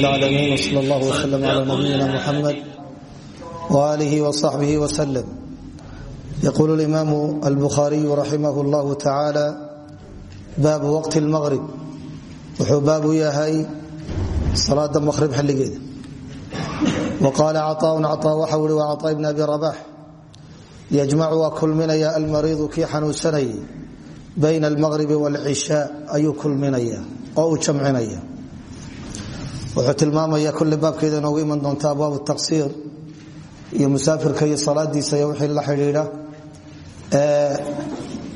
العالمين وصلى الله وسلم على نبينا محمد وآله وصحبه وسلم يقول الإمام البخاري رحمه الله تعالى باب وقت المغرب wuxuu baabu yahay salaada maqhrib xilligeeda wa qaala caطaaun caطaa waxa ui waa caطaa ibn abi rabax yajmacu waa kulminaya almariidu kii xanuunsanayay bayna almaqribi wاlcishaa ayuu kulminaya oo uu jamcinaya wuxuu tilmaamaya kulle baabkeeda inoogu iman doonta abwaab taqsiir iyo musaafirka iyo salaadiisa iyo wixii la xidhiidha.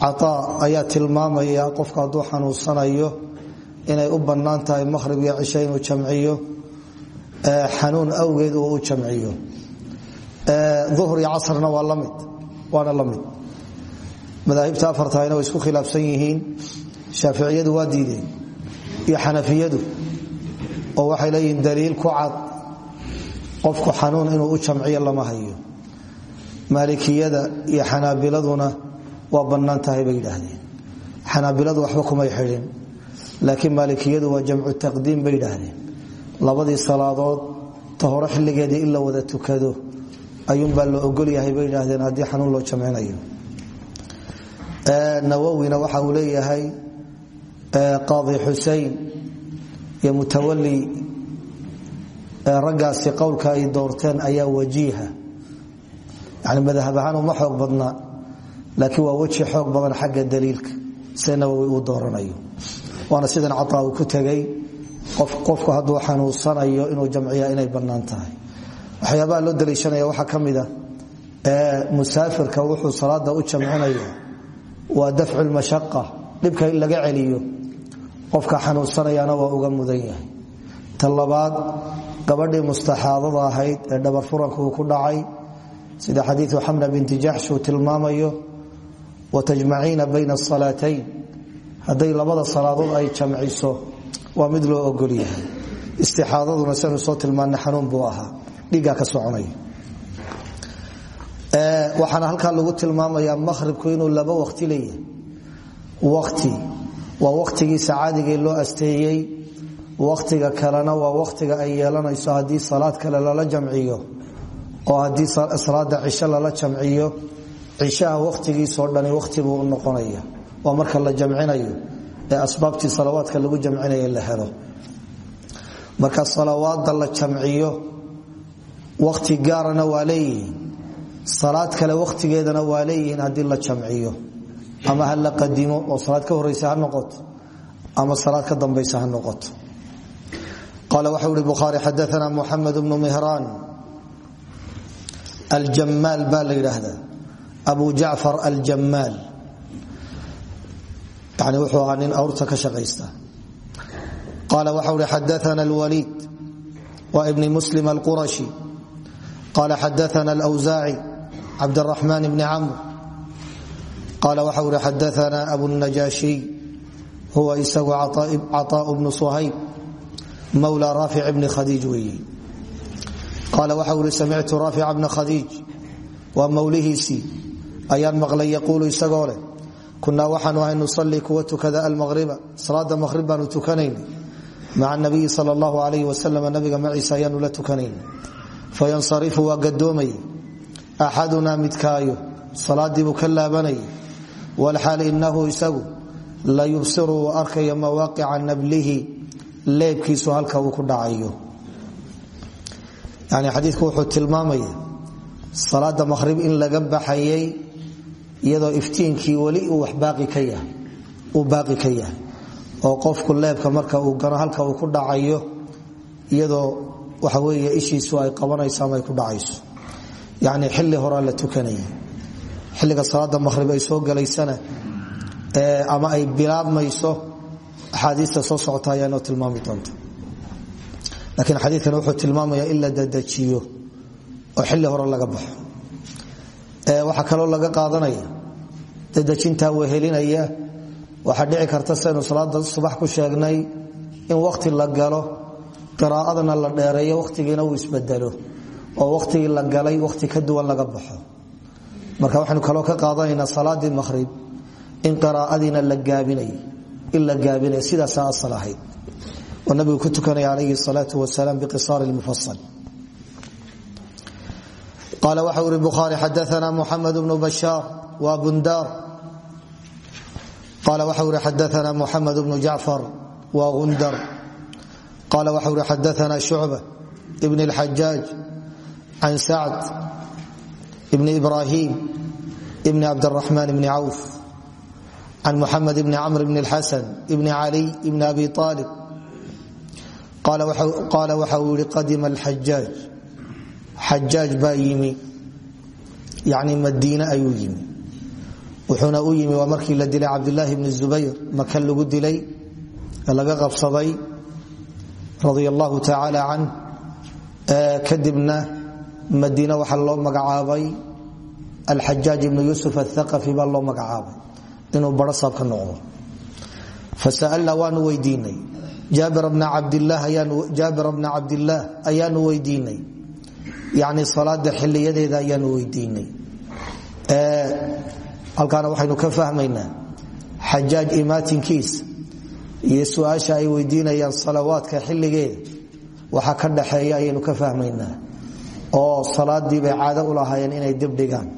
Caطaa ayaa tilmaamaya qofka hadduu xanuunsanayo inay u bannaan tahay maqhrib iyo cishe inuu jamciyo. Xanuun awgeed uu u jamciyo. Uhr iyo casrna waana la mid. Madaahibta afartahayna way isku khilaafsan yihiin shaaficiyadu waa diideen iyo xanafiyadu oo waxay leeyihiin daliil ku cad. Qofku xanuun inuu u jamciyo lama hayo. Maalikiyada iyo xanaabiladuna waa bannaan bay yidhaahdeen. Xanaabiladu waxba kumay xidhin laakiin maalikiyadu waa jamcu taqdiim bay yidhaahdeen. Labadii salaadood ta hore xilligeedii in la wada tukado ayuunbaa la ogolyahay bay yidhaahdeen haddii xanuun loo jamcinayo. Nawowina waxa uu leeyahay qaadi xusein iyo mutawali raggaasi qowlka ay doorteen ayaa wajiiha. Yani madahab ahaan uma xoog badna laakiin waa weji xoog badan xagga daliilka se nawowi uu dooranayo. Sidan caaa uu ku tegay qofku hadduu xanuunsanayo inuu jamciya inay bannaan tahay. Loo daliishanaya waxaa ka mida musaafirka wuxuu salaada u jamcinaya waa dafcu lmashaqa dhibka laga celiyo qofka xanuunsanayana waa uga mudan yahay. Ta labaad gabadhii mustaxaadada ahayd ee dhabar furanka ku dhacay sida xadiiu xamna binti jaxsh uu tilmaamayo watajmaciina bayna asalaatayn hadday labada salaadood ay jamciso waa mid loo ogol yahay istixaadaduna sanu soo tilmaana xanuun buu ahaa. Dhiiggaa ka soconaya waxaana halkaa lagu tilmaamayaa maqhribku inuu laba waqti leeyahay. Waqti waa waqtigiisa caadigae loo asteeyey. Waqtiga kalena waa waqtiga ay yeelanayso haddii salaad kale lala jamciyo oo haddii salaada cisho lala jamciyo cishaha waqtigiisoo dhani waqti buu u noqonaya. Marka la jamcinayo ee asbaabtii salawaadka lagu jamcinaya la helo. Marka salawaada la jamciyo waqti gaarana waa salaad kale waqtigeedana waa leeyihiin haddii la jamciyo ama ha la qadimo oo salaad ka horeysa ha noqoto ama salaad ka dambaysa ha noqoto qaala waxau ihi bukhaari xadaana muxamed bnu mihraan aljamaal baa la yidhaahdaa. Abu jacfar aljamaal yani wuxuu ahaa nin awrta ka shaqaysta. Qaala waxau hi xadaana alwaliid wa ibni muslim alqurashi. Qaala xadaana alwsaaci cabdaraxmaan bni camr qaala waxau hi xadaana abunajaashiy huwa isagu caطaء bnu suhayb mawla raafic bni khadiij weeye qaala waxau hi samictu raafica bna khadiij waa mawlihiisii ayaan maqlay yaquulu isagoo leh kunaa waxaanu ahay nusalii kuwa tukada almaqriba salaada maqhrib baanu tukanayna maca nabiyi sal allahu alayh wasalam nabiga maciisa ayaanu la tukanayna fayansarifu waa gadoomay axadunaa midkaayo salaadiibuu ka laabanayay walxaal inahu isagu la yubsiru uu arkayo mawaaqica nablihi leebkiisu halka uu ku dhacayo. Yani xadiidku wuxuu tilmaamaya salaada maqhrib in laga baxayay iyadoo iftiinkii weli uu baaqi ka yahay oo qofku leebka marka uu gano halka uu ku dhacayo iyadoo waxa wey ishiisu ay xilliga salaada maqhrib ay soo galaysana ama ay bilaabmayso axaadiista soo socota ayaanoo tilmaami doonta. Laakiin xadiikan wuxuu tilmaamaya in la dadajiyo oo xili hore laga baxo. Waxaa kaloo laga qaadanaya dadejintaa wehelinaya waxaa dhici karta saynu salaada subax ku sheegnay in wakhti la galo qiraa'adana la dheereeyo wakhtigiina uu isbedelo oo wakhtigii la galay wakhti ka duwan laga baxo marka waxaynu kaloo ka qaadanaynaa salaadii maqhrib in qiraa'adiina la gaabinay in la gaabinaya sidaasaa asal ahayd oo nabigu ku tukanaya calayhi salaau wasalaam biqisaar mufasal qaala waxa uri bukhaari xadaana muxamed bnu bashaar wa bundaar qaala waxa uri xadaana muxamed bnu jacfar wa gundar qaala waxa uri xadaana shucba ibn اlxajaaj can sacd ibn ibrahim ibn cabdاraxmaan ibn cawf can muxamed ibn camr ibn اlxasan ibn cali ibn abi aalib qaala waxa uu yihi qadima alxajaaj xajaaj baa yimi. Yani madiine ayuu yimi. Wuxuuna u yimi waa markii la dilay cabdulaahi bni zubayr maka lagu dilay laga qabsaday radia allahu tacaala canh kadibna madiine waxaa loo magacaabay. Alxajaaj ibnu yuusuf athaqafi baa loo magacaabay. Inuu barasaab ka noqdo. Fasa'alna waanu weydiinay. Jaabir bna cabdilaah ayaanu weydiinay. Yani salaada xiliyadeeda ayaanu weydiinay. Halkaana waxaynu ka fahmaynaa xajaaj imaatinkiisa iyo su'aasha ay weydiinayaan salawaadka xiligeeda waxa ka dhaxeeya ayaynu ka fahmaynaa oo salaadii bay caado u lahaayeen inay dibdhigaan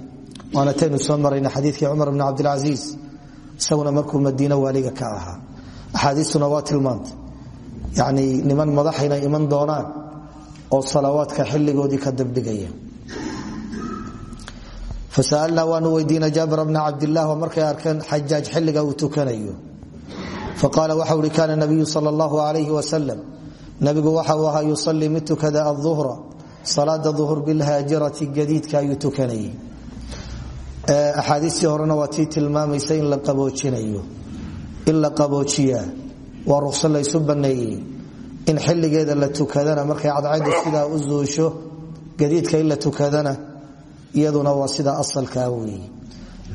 waana taynu soo marayna xadiikii cumar bn cabdilcasiis isaguna markuu madiine waaliga ka ahaa. Axaadiistuna waa tilmaantay yani niman madaxayna iman doonaan oo salawaadka xiligoodii ka dibdhigaya fasalnaa waanu weydiina jaabir bna cabdilah oo markay arkeen xajaaj xilliga uu tukanayo. Faqaala waxa ui kaana nabiyu sal allahu alayh wasalam nabigu waxa uu ahaa yusalii mid tukada aduhra salaada duhur bilhaajirati gadiidka ayuu tukanayay. Axaadiistii horena waa tii tilmaamaysa in la qaboojinayo in la qaboojiyaa waa ruqso laysu in xiligeeda la tukadana. Markay cadcadu sidaa u zuusho gadiidka in la tukadana iyaduna waa sida asalkaa weeye.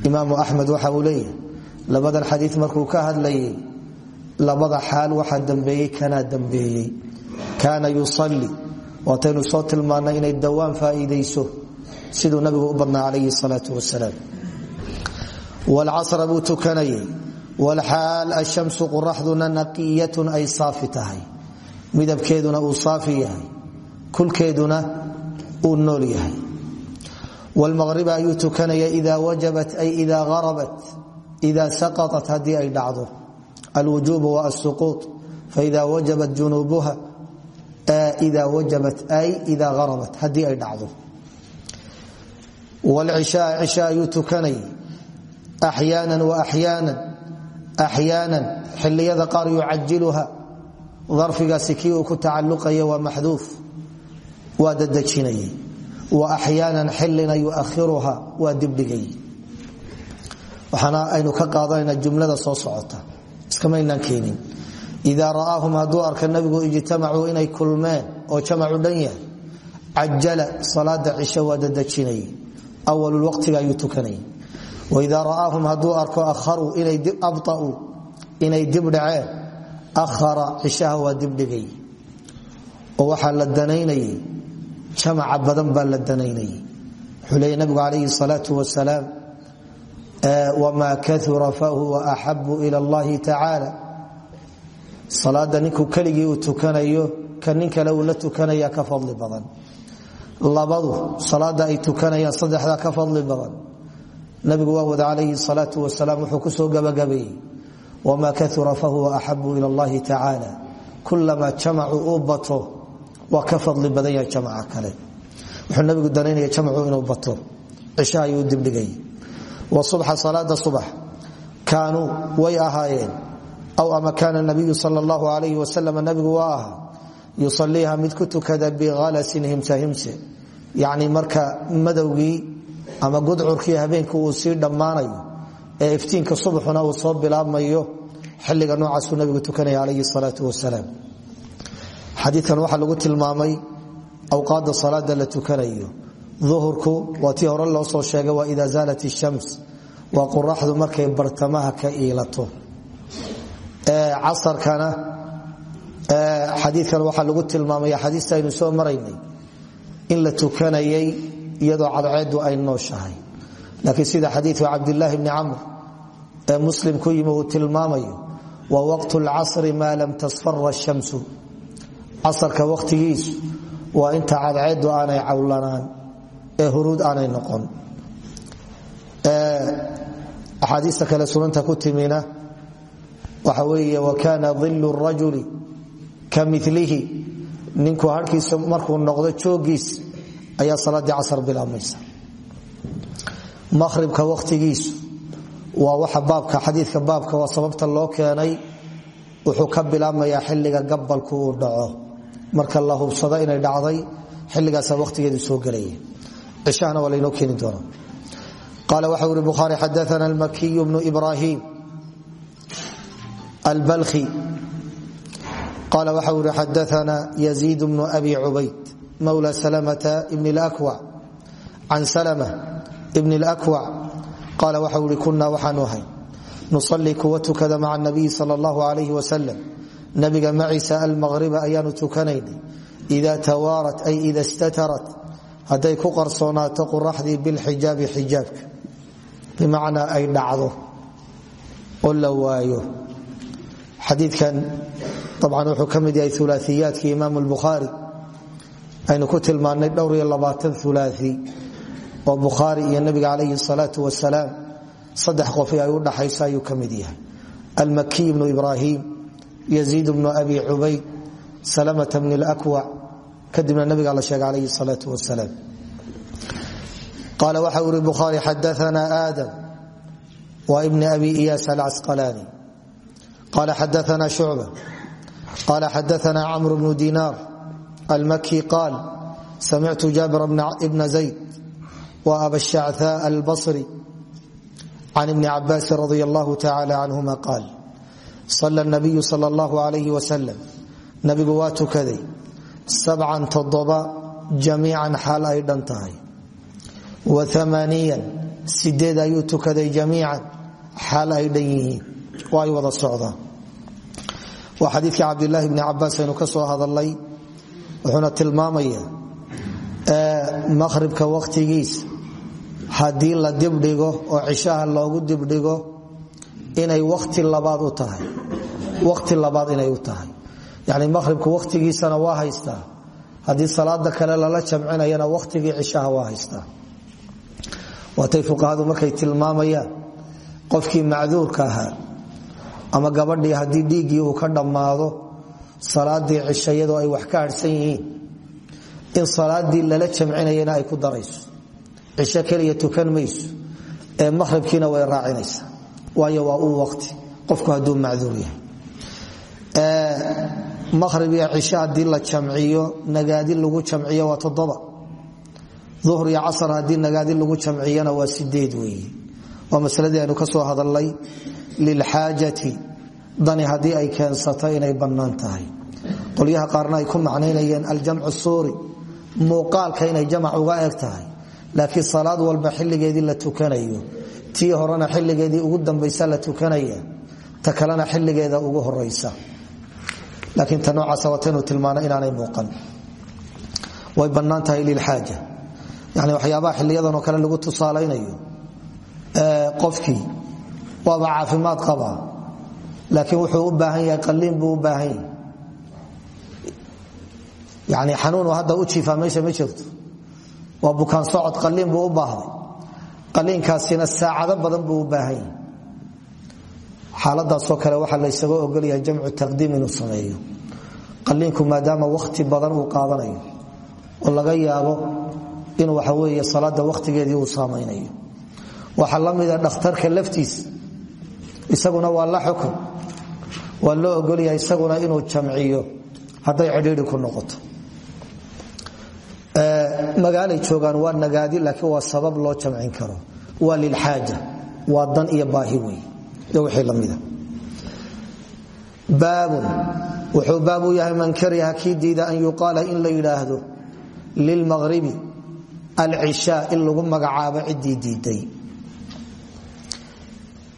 Imaamu axmed waxa uu leeyahay labadan xadii markuu ka hadlayay labada xaal waxaa dambeeyey kanaa dambeeyey. Kaana yusalli waataynu soo tilmaannay inay dawaan faa'iidayso siduu nabigu u badnaa calayhi salaau wasalaam. walcasra buu tukanayay. walxaal ashamsu qoraxduna naqiyatun ay saafi tahay. midabkeeduna uu saafi yahay. kulkeeduna uu nool yahay. wlmaqriba ayuu tukanaya ida wajabat ay ida arabat ida saqaat haddii ay ida wajabat ay ida arabat haddii ay dhacdo. Wlcishaa cisha ayuu tukanayay axyaana waaxyaana axyaanan xiliyada qaar yucajiluha darfigaasi kii uu ku tacaluqaya waa maxduuf waa dadejinayay wa axyaanan xilina yuahiruha waa dibdhigay. Waxaana idaa ra'aahum hadduu arka nabigu ijtamacuu inay kulmeen oo jamacu dhan yahay cajala salaada cisho waa dadejinay awalulwaqtiga ayuu tukanay. Waidaa ra'aahum hadduu arko aharuu abau inay dib dhaceen ahara cishaha waa dibdhigay oo waxaa la danaynayay jamaca badan baa la danaynayay. Wuxuu leeyay nabigu calayhi salaau wasalaam wamaa kaura fahuwa axabu ila allahi tacaala salaada ninkuu keligii uu tukanayo ka nin kale uu la tukanaya ka fadli badan. Labadu salaada ay tukanayaan saddexdaa ka fadli badan. Nabigu waa wada calayhi salaau wasalaam wuxuu ku soo gabagabeeyey. Wamaa kaura fahuwa axabu ila allahi tacaala kulamaa jamacu uu bato ka fadli badan yahay jamca kale. Wuxuu nabigu danaynaya jamcu inuu bato. Cisha ayuu dibdhigay. Wa subxa salaada subax kaanuu way ahaayeen aw ama kaana nabiyu sal allahu alayh wasalam nabigu waa ahaa yusaliiha mid ku tukada bikhalasin himsahimse yacni marka madowgii ama gudcurkii habeenkii uu sii dhammaanayo ee iftiinka subaxuna uu soo bilaabmayo xilliga noocaasuu nabigu tukanaya calayhi salaau wasalaam xadiikan waxaa lagu tilmaamay awqaada salaada la tukanayo. Uhurku waa tii hore loo soo sheegay waa ida zaalat shams waa qoraxdu markay bartamaha ka iilato casarkana xadiikan waxaa lagu tilmaamay xadiista aynu soo maraynay in la tukanayay iyadoo cadceedu ay nooshahay. Laakiin sida xadiiku cabdilaahi bni camr ee muslim ku yimi uu tilmaamayo wa waqtu lcasri maa lam tasfara shamsu casarka wakhtigiisu waa inta cadceedu aanay cawlanaan ee huruud aanay noqon. Axaadiista waxa weeye wakaana dilu rajuli ka milihi ninku harkiisa markuu noqdo joogiis ayaa salaadii casar bilaabmaysa maqhribka wakhtigiisu waa waxa baabka xadiidka baabka waa sababta loo keenay. Wuxuu ka bilaabmayaa xilliga gabalku uu dhaco. Marka la hubsado inay dhacday xilligaasa wakhtigeedu soo gelaya cishahana waa laynoo keeni doona qaala waxa uri bukhaari xadaana almakiyu bnu albalkhi qaala waxa uri xadaana yaziid bnu abi cubayd mawla salamata bn اlakwac can salama bn اlakwac qaala waxa uri kunaa waxaanu ahay nusalii kuwa tukada maca nabiyi sal اllahu alayh wasalam nabiga maciisa almaqriba ayaanu tukanaynay ida tawaarat ay ida statarat hadday ku qarsoonaato quraxdii bilxijaabi xijaabka bimacnaa ay dhacdo oo la waayo xadiikan dabcan wuxuu ka mid yahay ulaaiyaadkii imaam lbukhaari aynu ku tilmaannay dhowr iyo labaatan ulaai oo bukhaari iyo nabiga calayhi salaau wasalaam saddex qofi ay udhaxaysa ayuu ka mid yahay. Almakiy bnu ibrahim yaziid bnu abi cubayd salamata bn lkwac kadibna nabiga la sheegay calayhi salaau wasalaam qaala waxa uri bukhaari xadaana aadam wa ibni abi iyaas alcasqalaani qala xadaana shucba qala xadaana camr bnu dinaar almaki qaal samictu jaabir bna zayd wa aba shacthaa albasri can ibni cabaasin radi allahu tacala canhuma qaal sala nabiyu sal allahu alayh wasalam nabigu waa tukaday sabcan toddoba jamiican xaal ay dhan tahay wa amaaniyan sideed ayuu tukaday jamiican xaal ay dhan yihiin oo ay wada socdaan waa xadiikii cabdilaahi bni cabaas aynu ka soo hadalnay wuxuuna tilmaamaya maqhribka wakhtigiisa haddii la dibdhigo oo cishaha loogu dibdhigo inay wati labaad u tahay. Waqti labaad inay u tahay. Yani maqhribka wakhtigiisana waa haystaa. Haddii salaada kale lala jamcinayana wakhtigii cishaha waa haystaa. Waatay fuqahadu markay tilmaamayaan qofkii macduurka ahaa ama gabadhii haddii dhiiggii uu ka dhammaado salaadii iyadoo ay wax ka harhsan in salaadii lala jamcinayana ay ku darayso. Cisho keliya tukan ee maqhribkiina way raacinaysa. Waayo waa uu waqti. Qofku hadduu macduur yahay. Maqhrib iyo cisho haddii la jamciyo nagaadi lagu jamciyo waa toddoba. Duhr iyo casar haddii nagaadi lagu jamciyana waa sideed weeye. Waa masaladii aynu ka soo hadalnay lilxaajati dani haddii ay keensato inay bannaan tahay qolyaha qaarna ay ku macnaynayeen aljamcu suuri muuqaalka inay jamac uga eg laakiin salaad walba xilligeedii la tukanayo tii horena xilligeedii ugu dambaysa la tukanaya ta kalena xilligeeda ugu horaysa laakiin ta noocaasa wataynu tilmaana inaanay muuqan way bannaan tahay yani waxyaabaha xiliyadanoo kale lagu tusaalaynayo qofkii waaba caafimaad qabaa laakiin wuxuu u baahan yahay qaliin buu u baahan yahay. Yani xanuunu hadda u jiifaa meesha ma jirto. Waa bukaan socod qaliin buu u baahday. Qaliinkaasina saacado badan buu u baahan yahay. Xaaladaasoo kale waxaa laysaga ogolyahay jamcu taqdiim inuu sameeyo. Qaliinku maadaama wakhti badan waxa weeye salaada wakhtigeedii uu saamaynayo waxaa la mida dhakhtarka laftiisa isaguna waa la xukun. Waa loo ogolyahay isaguna inuu jamciyo hadday cidhiidhi ku noqoto. Magaalay joogaan waa nagaadi laakiin waa sabab loo jamcin karo. Waa lilxaaja waa dan iyo baahi wey iyo wixii lamida baabun wuxuu baab u yahay man kariha kii an yuqaala in la yidhaahdo lilmaqribi alcishaa in lagu magacaabo ciddii diiday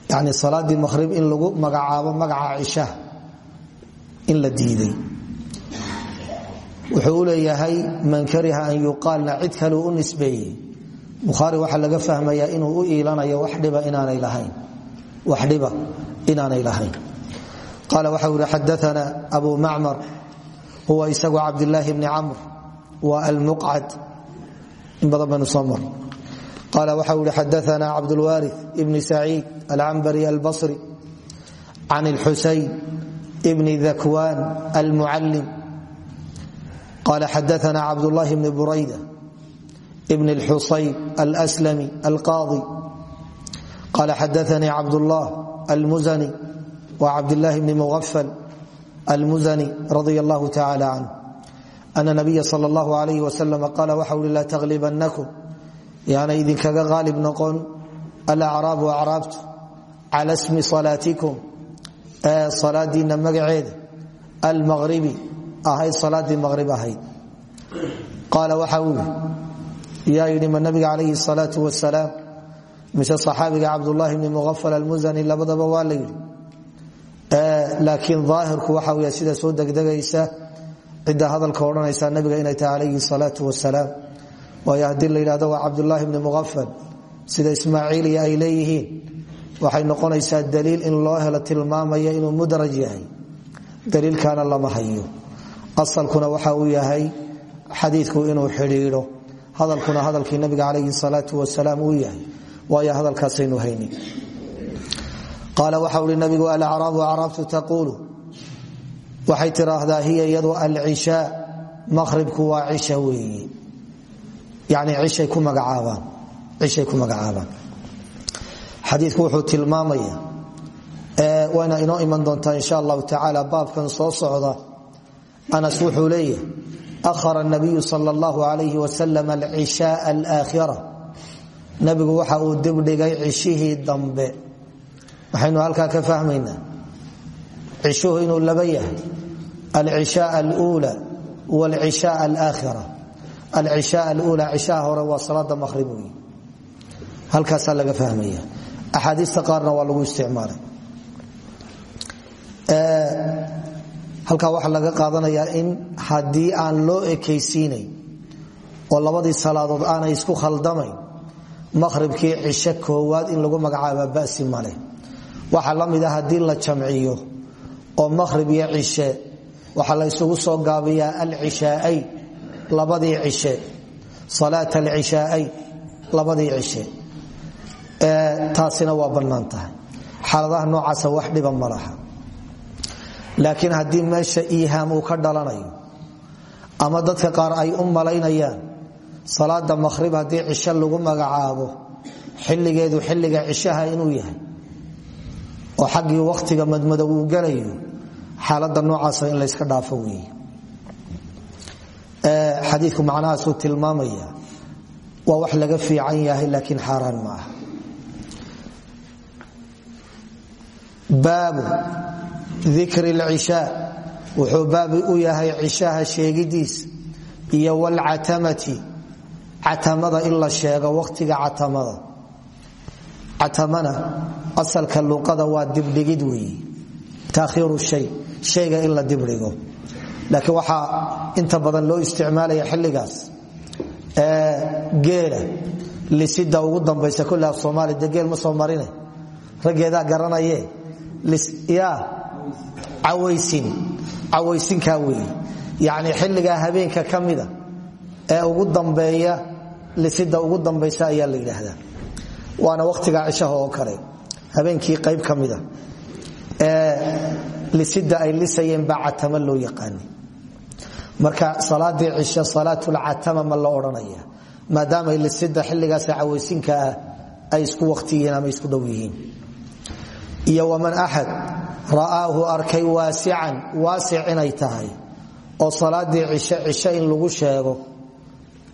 yani salaadii maqhrib in lagu magacaabo magaca cishaa in la diiday. Wuxuu u leeyahay man kariha an yuqaalna cid kale u nisbeeyey. Bukhaari laga fahmayaa inuu u iilanayo wax dhiba inaanay lahayn. Qaala waxa uri xadaana abu macmar huwa isagu cabdilaahi bni camr waa almuqcad. In badan baynu qaala waxa uu yihi xadaana cabdulwaari bni saciid alcambari albasri can اlxusayn bni dakwaan almucalim qala xadaana cabdulahi bni burayda bn اlxusayn alslami alqaadi qala xadaanii cabdullah almuzani wa cabdlahi bni muafal almuzani radi allahu tacala canh ana nabiya sal اllahu alayh wasalam qaala waxa ui laa taglibanakum yaana idinkaga qaalib noqon. Alacraabu acraabtu cala smi salaatikum ee salaadiinna magaceeda almaqribi ahayd salaadii maqrib ahayd. Qaala waxa uu yaa yidhi ma nabiga calayhi salaau wasalaam mise saxaabiga cabdulaahi bni muafal almuzani labadaba waa la yidhi. Laakiin aahirku waxa w sida soo degdegaysa cidda hadalka odhanaysa nabiga inay tahay calayhi salaau wasalaam waayo haddii la yidhahdo waa cabdulaahi bni muafal sida ismaaciiliya ay leeyihiin waxay noqonaysaa daliil in loo helo tilmaamaya inuu mudraj yahay. Daliilkaana lama hayo. Asalkuna waxa uu yahay xadiidku inuu xidhiidho. Hadalkuna hadalkii nabiga calayhi salaau wasalaam uu yahay waayo hadalkaasaynu haynin. Qaala waxa uhi nabigu alacraabu acraabtu taquulu. Waxay tiraahdaa hiya iyadu alcishaa maqhribku waa cisha weeye yani cishay ku magacaabaan. Xadiiku wuxuu tilmaamaya wayna inoo iman doontaa insha allahu tacaala baabkan soo socda. Anas wuxuu leeyahay ahara nabiyu sal allahu alayh wasalam alcishaa alaakhira. Nabigu waxa uu dibdhigay cishihii dambe. Waxaynu halkaa ka fahmaynaa cishuhu inuu laba yahay alcishaa alula wlcishaa alaakhira alcishaa alula cishaha hore waa salaada maqhrib wey halkaasaa laga fahmaya. Axaadiista qaarna waa lagu isticmaalay. Halkaa waxaa laga qaadanayaa in haddii aan loo ekaysiinayn oo labadii salaadood aanay isku khaldamayn maqhribkii cisho koowaad in lagu magacaaba basi male waxaa la mid a haddii la jamciyo oo maqhrib iyo cishe waxaa soo gaabiyaa alcishaa'ayn labadii cishe. Salaat alcishaa'ayn labadii cishe. Taasina waa bannaan xaaladaha noocaasa wax dhiba ma laha. Laakiin haddii meesha iihaam uu ka dhalanayo ama dadka qaar ay u malaynayaan salaada maqhrib haddii cisho lagu magacaabo xilligeedu xilliga cishaha inuu yahay oo xaggii wakhtiga madmadow uu gelayo xaalada noocaasa in layska dhaafo weeye xadiiku macnahaasuu tilmaamaya waa wax laga fiican yahay laakiin xaaraan ma aha. Baabu dikri lcishaa wuxuu baabi u yahay cishaha sheegidiis iyo wlcatamati catamada in la sheego wakhtiga catamada. Catamana asalka luqada waa dibdhigid weeye taakhiiru shay shayga in la dibdhigo laakiin waxaa inta badan loo isticmaalaya xilligaas geela lisida ugu dambaysa kole af soomaali de ma soo marine? Raggeedaa garanaye ya cawaysin cawaysinkaa weeye yacni xilligaa habeenka ka ee ugu dambeeya lisida ugu dambaysa ayaa la yidhaahdaa. Waana wakhtiga cishaha oo kale habeenkii qayb ka ee lisida ay lisayeen baa catama loo yaqaani marka salaadii cisho salaatulcatama ma la odhanaya maadaamay lisida xilligaas cawaysinka ah ay isku waktiyihiin ama isku dhow iyo waman axad ra'aahu arkay waasican waasic inay tahay oo salaadii cisho cisho in lagu sheego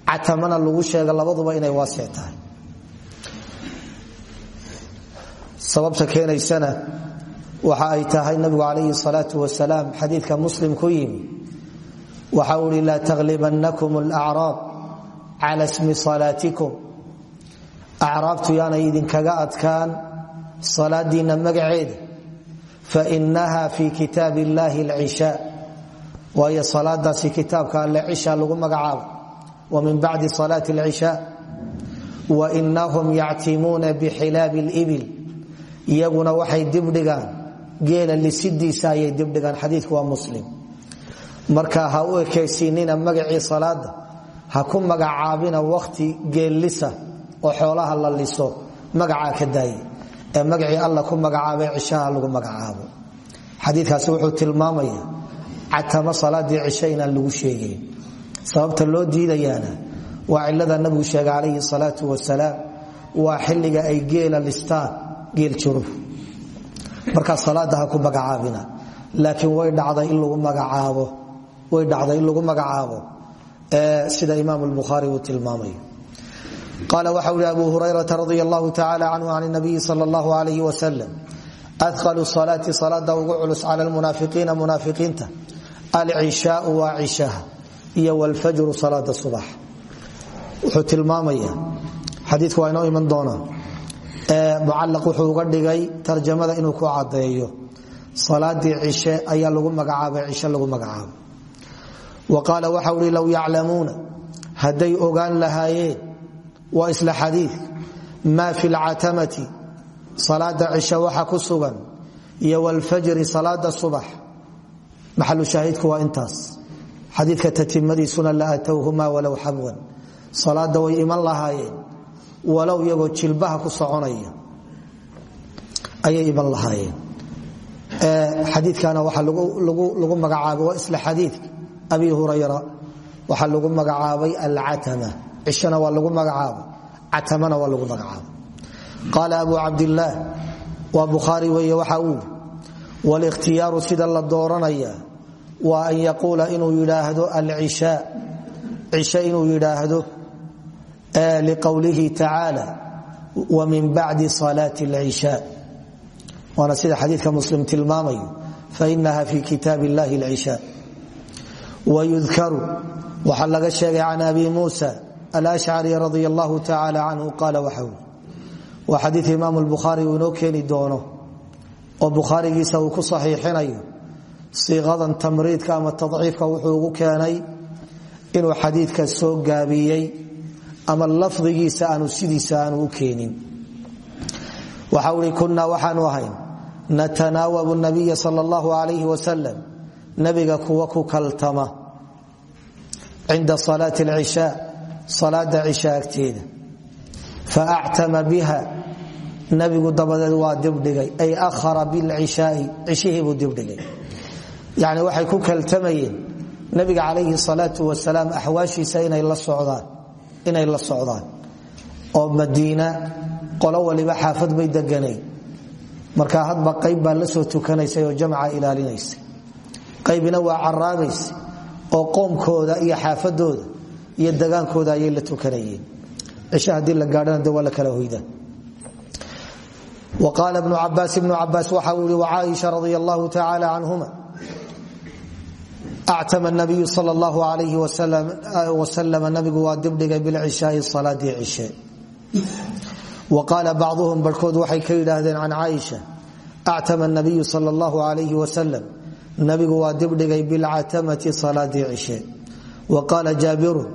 catamana lagu sheego labaduba inay waasic tahay. Sababta keenaysana waxa ay tahay nabigu calayhi salaau wasalaam xadiidka muslim ku yimi waxa ihi laa taglibannakum alacraab cala smi salaatikum. Acraabtu yaanay idinkaga adkaan salaadiinna magaceeda. Fainaha fi kitaab illahi alcishaa waayo salaadaasi kitaabka alle cisha lagu magacaabo. Wa min bacdi salaati alcishaa wainahum yactimuuna bixilaabi libil iyaguna waxay dibdhigaan geela lisidiisa ayay dibdhigaan xadiiku waa muslim marka ha u ekaysiinina magacii salaada ha ku magacaabina wakhti geellisa oo xoolaha la liso magacaa ka daaye. Ee magacii alla ku magacaabay cishaha lagu magacaabo. Xadiikaasi wuxuu tilmaamaya catamo salaadii cisho lagu sheegayn sababta loo diidayaana waa cilada nabigu sheegay calayhi salaatu wasalaam waa xilliga ay geela listaan geel jurub. Markaa salaada ku magacaabina laakiin way dhacday in lagu magacaabo way dhacday in lagu magacaabo sida imaam lbukhaari uu tilmaamayo qaala waxa ui abu hurayrata radi allahu tacala canhu can nabiyi sal allahu alayh wasalam adqalu salaati salaada ugu culus cala lmunaafiqiina munaafiqiinta alcishaau waa cishaha iyo wlfajru salaada subax. Wuxuu tilmaamaya xadiiku waa inoo iman doonaa mucalaq wuxuu uga dhigay tarjamada inuu ku cadeeyo salaadii cishe ayaa lagu magacaabay cishe lagu magacaabo. wa qaala waxau hi low yaclamuuna hadday ogaan lahaayeen waa isla xadii maa fi lcatamati salaada cishe waxa ku sugan iyo wlfajri salaada subax maxalu shaahidku waa intaas xadiika tatimadiisuna la atowhuma walow xabwan salaada way iman lahaayeen walow iyagoo jilbaha ku soconaya ayay iman lahaayeen xadiikana abi hurayra waxaa lagu magacaabay alcatama cishana waa lagu magacaabay. Catamana waa lagu magacaabay. Qaala abu cabdillaah waa bukhaari weeye waxa uu wlkhtiyaaru sida la dooranaya waa an yaquula inuu yidhaahdo alcishaa cishe inuu yidhaahdo liqowlihi tacaala wa min bacdi salaati alcishaa waana sida xadiidka muslim tilmaamayo fainaha fi kitaab illahi alcishaa wayudkaru waxaa laga sheegay can abi muusa alashcari radi allahu tacala canhu qaala waxa ui waa xadiid imaam lbukhaari uu inoo keeni doono oo bukhaarigiisa uu ku saxiixinayo siiqadan tamriidka ama tadciifka wuxuu ugu keenay inuu xadiidka soo gaabiyey ama lafdigiisa aanu sidiisa aanu u keenin wasalam nabiga kuwa ku kaltama cinda salaati alcishaa salaada cishaa agteeda faactama biha nabigu dabadeed waa dibdhigay ay ahara bilcishaai cishihiibuu dibdhigay yani waxay ku kaltamayeen nabiga calayhi salaatu wasalaam axwaashiisa inay la socdaan oo madiina qolo waliba xaafad bay deganayd marka hadba qayb baa la soo tukanaysay oo jamca ilaalinaysay qaybina waa caraabaysa oo qoomkooda iyo xaafadooda iyo degaankooda ayay la tukanayeen. Cisho haddii la gaadhana de waa la kala hoyda wa qaala bnu cabaas ibnu cabaas waxa uu yihi wacaaisha radia allahu tacaala canhuma actama nabiyu sal allahu alayhi wasalam nabigu waa dibdhigay bilcishaai salaadii cishe. Wa qaala bacduhum barhkood waxay ka yidhaahdeen can caaisha actama nabiyu sal allahu alayhi wasalam nabigu waa dibdhigay bilcatamati salaadii cishe. Wa qaala jaabiru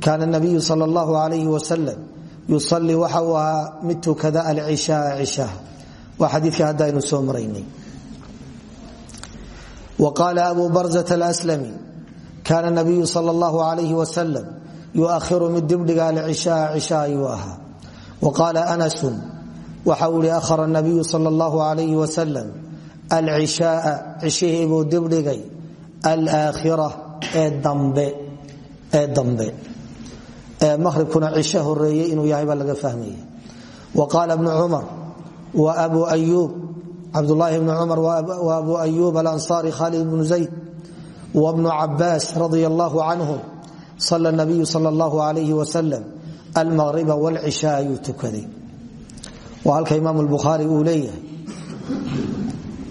kaana nabiyu sal allahu alayhi wasalam yusalii waxa uu ahaa mid tukada alcishaa cishaha waa xadiika haddaynu soo maraynay. Wa qaala abu barzat alslami kaana nabiyu sal allahu alayhi wasalam yuahiru mid dibdhiga alcishaa cisha ayuu ahaa. Wa qaala anasun waxa uu ihi ahara nabiyu sal allahu alayhi alcishaaa cishihii buu dibdhigay alaakhira ee dambe maqhribkuna cisho horeeye inuu yahay baa laga fahmaya waqaala bnu cumar wa abu ayuub cabdulaahi bni cumar wa abu ayub alanصari khalid bnu zayd wbnu cabaas radia allahu canhum sala nabiyu sal allahu alayh wasalam almaqriba wlcishaa ayuu tukaday waa halka imaam bukhaari uu leeyahay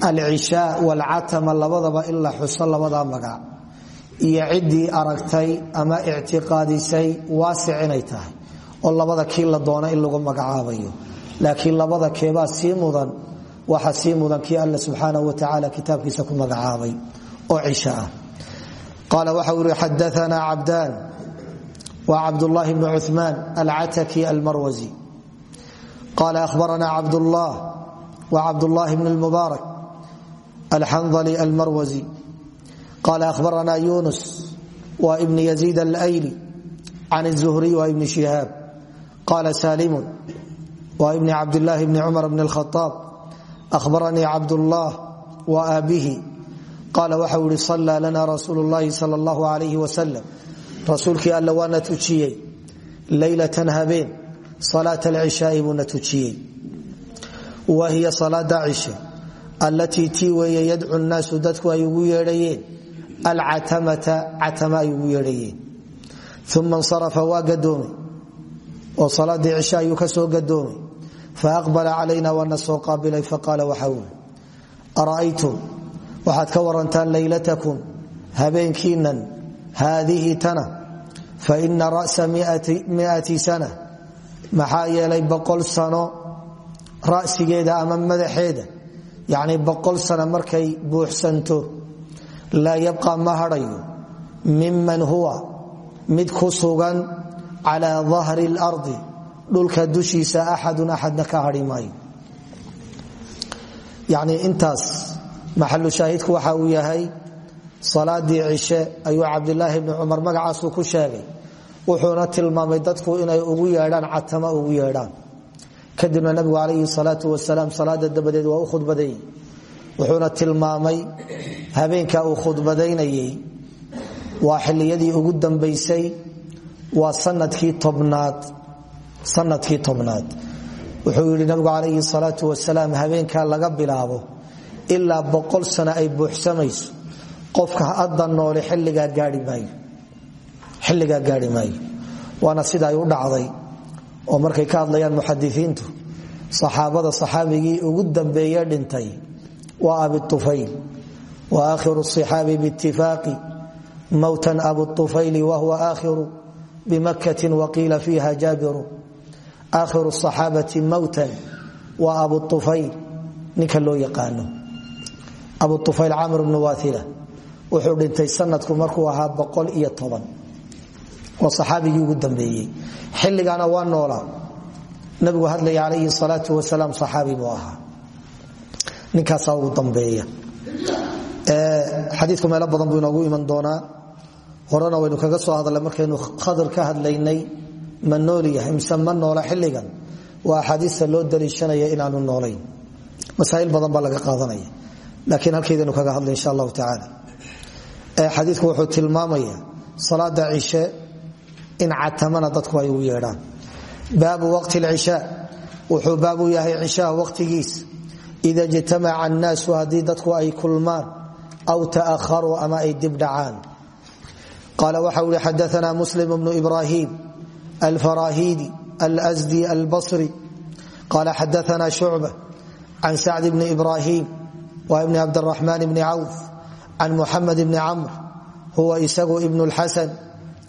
alcishaa walcatama labadaba in la xuso labada magac. Iyo ciddii aragtay ama ictiqaadisay waasic tahay oo labada kii la doono in lagu magacaabayo. Laakiin labada keebaa sii mudan waxa sii mudan kii alla subxaanahu watacaala kitaabkiisa ku magacaabay oo cisho ah. Qaala waxa uu ihi xadaanaa cabdaan waa cabdulaahi bnu cumaan alcataki almarwasi qaala ahbaranaa cabdullah wa cabdulaahi bn lmubaarak alxandli almarwazi qala ahbarana yunus wa ibn yaziid alayli can الzuhriy wa ibn shihaab qala salimu wa ibn cabdاllahi bni cumar bn اlkhaaab ahbaranii cabdullah wa aabihi qaala waxau yihi sallaa lana rasuulu llahi sal allahu alayh wasalam rasuulkii alla waana tujiyey leylatan habeen salaat alcishaai buuna tujiyey wa hiya salaada cishe allatii tii weeye yadcu nnaasu dadku ay ugu yeedhayeen alcatamata catama ay ugu yeedhayeen. Uma insarafa waa gadoomay oo salaadii cishe ayuu ka soo gadoomay faaqbala calayna waana soo qaabilay faqaala waxaa wuli ara'aytum waxaad ka warantaan laylatakum habeenkiinan haadihi tana fa ina madaxeeda yacni boqol sano markay buuxsanto laa yabqa ma hadhayo miman huwa mid ku sugan calaa dahri اlardi dhulka dushiisa axadun axadna ka hadhi maayo. Yacni intaas maxalu shaahidku waxa uu yahay salaadii cishe ayuu cabdilaahi bni cumar magacaasuu ku sheegay. Wuxuuna tilmaamay dadku inay ugu yeedhaan catama ugu yeedhaan kadibna nabigu calayhi salaatu wasalaam salaada dabadeed waa u khudbadeeyey wuxuuna tilmaamay habeenka uu khudbadaynayey waa xiliyadii ugu dambaysay waa sannadkii tobnaad wuxuu yidhi nabigu calayhi salaatu wasalaam habeenkaa laga bilaabo ilaa boqol sano ay buuxsamayso qofka hadda noole xilligaa gaari maayo. Waana sida ay u dhacday oo markay ka hadlayaan muxadisiintu saxaabada saxaabigii ugu dambeeye dhintay waa abitufayl wa aakhiru صixaabi biitifaaqi mowtan abutufayli wahuwa aakhiru bimakati waqiila fiiha jaabiru aakhiru صaxaabati mowtan waa abutufayl ninka loo yaqaano. Abu ufayl camr bnu waila wuxuu dhintay sanadku markuu ahaa boqol iyo toban waa saxaabigii ugu dambeeyey. Xilligaana waa noolaa nabigu hadlaya calayhi salaau wasalaam saxaabi buu ahaa. Ninkaasaa ugu dambeeya. Xadiiku meelo badan buu inoogu iman doonaa. Horena waynu kaga soo hadalnay markaynu khadir ka hadlaynay ma nool yahay mise noola xilligan. Waa axaadiista loo daliishanaya inaanu noolayn. Masaail badan baa laga qaadanaya. Laakiin halkeydanu kaga hadla insha allahu tacaala xadiiku wuxuu tilmaamaya salaada cishe in catamana dadku ay ugu yeedhaan. Baabu waqti lcishaa wuxuu baabu yahay cishaha waqtigiis. Ida jtamaca annaasu haddii dadku ay kulmaan aw ta'aharuu ama ay dibdhacaan qaala waxa ui xadaana muslim bnu ibrahim alfarahidi alsdi albasri. Qala xadaana shucba can sacd bni ibrahim wa ibni cabdiraxmaan bni cawf can muxamed bni camr huwa isagu ibn lxasan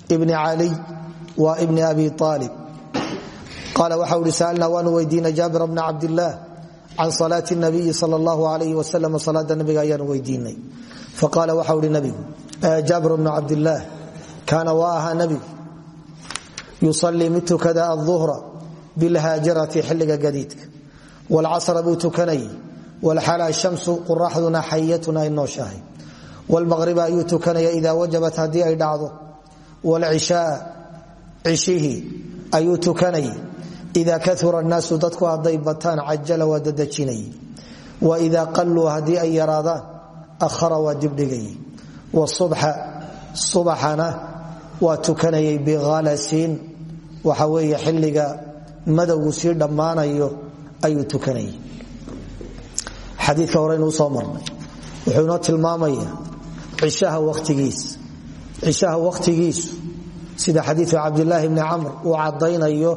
ibni caliy wa ibni abi aalib qaala waxa uhi saalna waanu weydiinay jaabir bna cabdilaah can salaati nabiyi sal allahu alayh wasalam salaada nabiga ayaanu weydiinay faqaala waxa uhi nabigu jaabir bnu cabdilaah kaana waa ahaa nabigu yusalii mid tukada aلظuhra bilhaajarati xiliga gadiidka wاlcasra buu tukanayay wlxala shamsu quraxduna xayatun ay nooshahay wlmaqriba ayuu tukanaya ida wajabat haddii ay dhacdo wlcishaa cishihii ayuu tukanayay ida kaura naasu dadku hadday bataan cajala waa dadajinayay waida qaluu haddii ay yaraadaan ahara waa dibdhigayay wsubxa subaxana waa tukanayay bikhalasin waxa weeye xilliga madowgu sii dhammaanayo ayuu tukanayay xadiika horeynuu soo wuxuu inoo tilmaamaya cishaha watigiis cishaha wakhtigiisu sida xadiiu cabdilaahi bni camr uu caddaynayo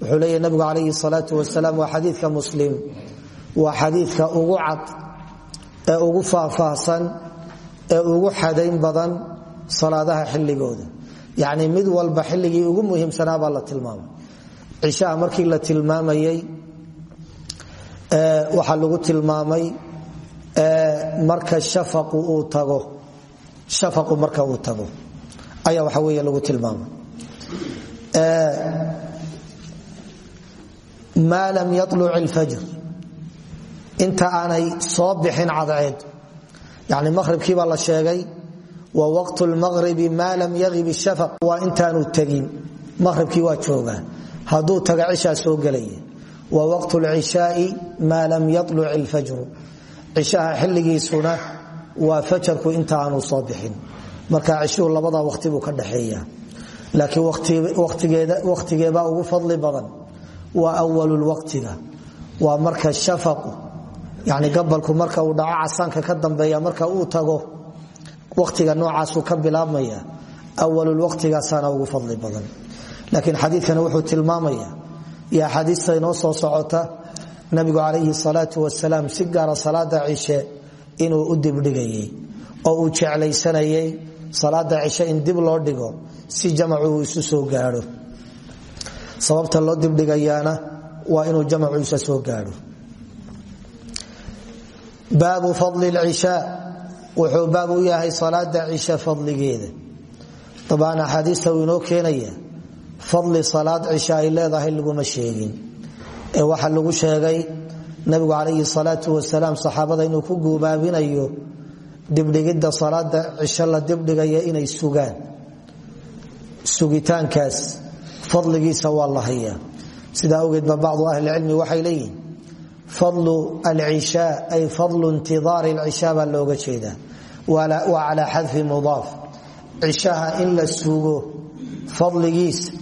wuxuu leeyahy nabigu calayhi salaau wasalaam waa xadiidka muslim waa xadiidka ugu cad ee ugu faahfaahsan ee ugu xadayn badan salaadaha xilligooda. Yacni mid walba xilligii ugu muhiimsanaa baa la tilmaamay. Cishaha markii la tilmaamayey waxaa lagu tilmaamay marka shafaqu marka uu tago ayaa waxa weeye lagu tilmaamay. Maa lam yaluc ilfajr inta aanay soo bixin cadceed. Yani maqhribkii baa la sheegay wa waqtu lmaqribi maa lam yagib shafaq waa intaanu tegin. Maqhribkii waa joogaa. Hadduu taga cishaa soo gelaya wa waqtu lcishaai maa lam yaluc ilfajru cishaha xilligiisuna waa fajarku inta aanu soo bixin marka cishuhu labada waqti buu ka dhaxeeya. Laakiin waqtigeebaa ugu fadli badan waa awalulwaqtiga waa marka shafaqu yani gabalku marka uu dhaco casaanka ka dambeeya marka uu tago waqtiga noocaasuu ka bilaabmaya awalulwaqtigaasaana ugu fadli badan. Laakiin xadiikani wuxuu tilmaamaya iyo axaadiista inoo soo socota nabigu calayhi salaatu wasalaam si gaara salaada cishe inuu u dibdhigayay oo uu jeclaysanayay salaada cishe in dib loo dhigo si jamacu uu isu soo gaadho. Sababta loo dibdhigayaana waa inuu jamacu isa soo gaadho. Baabu fadli lcishaa wuxuu baab u yahay salaada cishe fadligeeda. Dabcan axaadiista uu inoo keenaya fadli salaad cisha ay leedahay laguma sheegin. Ee waxaa lagu sheegay nabigu calayhi salaatu wasalaam saxaabada inuu ku guubaabinayo dibdhigidda salaada cisho la dibdhigaya inay sugaan. Sugitaankaas fadligiisa waa la hayaa. Sidaa awgeed ba bacdu ahlicilmi waxay leeyihiin fadlu alcishaa ay fadlu intidaari alcishaa baa looga jeedaa. Waa calaa xadfi mudaaf. Cishaha in la sugo fadligiisa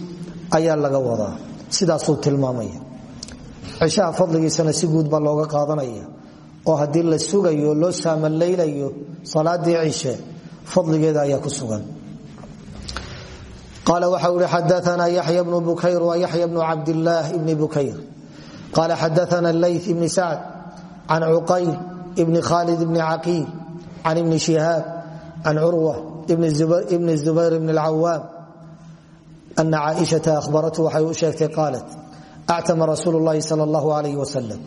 ayaa laga wadaa. Sidaasuu tilmaamaya. Cishaha fadligiisana si guud baa looga qaadanaya oo haddii la sugayo loo saamalaynayo salaadii cishe fadligeeda ayaa ku sugan. Qaala waxa ui xadaana yaxya bnu bukayr wa yaxya bnu cabdilaah bni bukayr. Qaala xadaana lay bni sacd can cuqayl bni khalid bni caqiil can ibni shihaab can curwa bni zubayr bni اlcawaam ana caaishaa ahbaratu waxay u sheegtay qaalat actama rasuul lahi sal اllahu alayh wasalam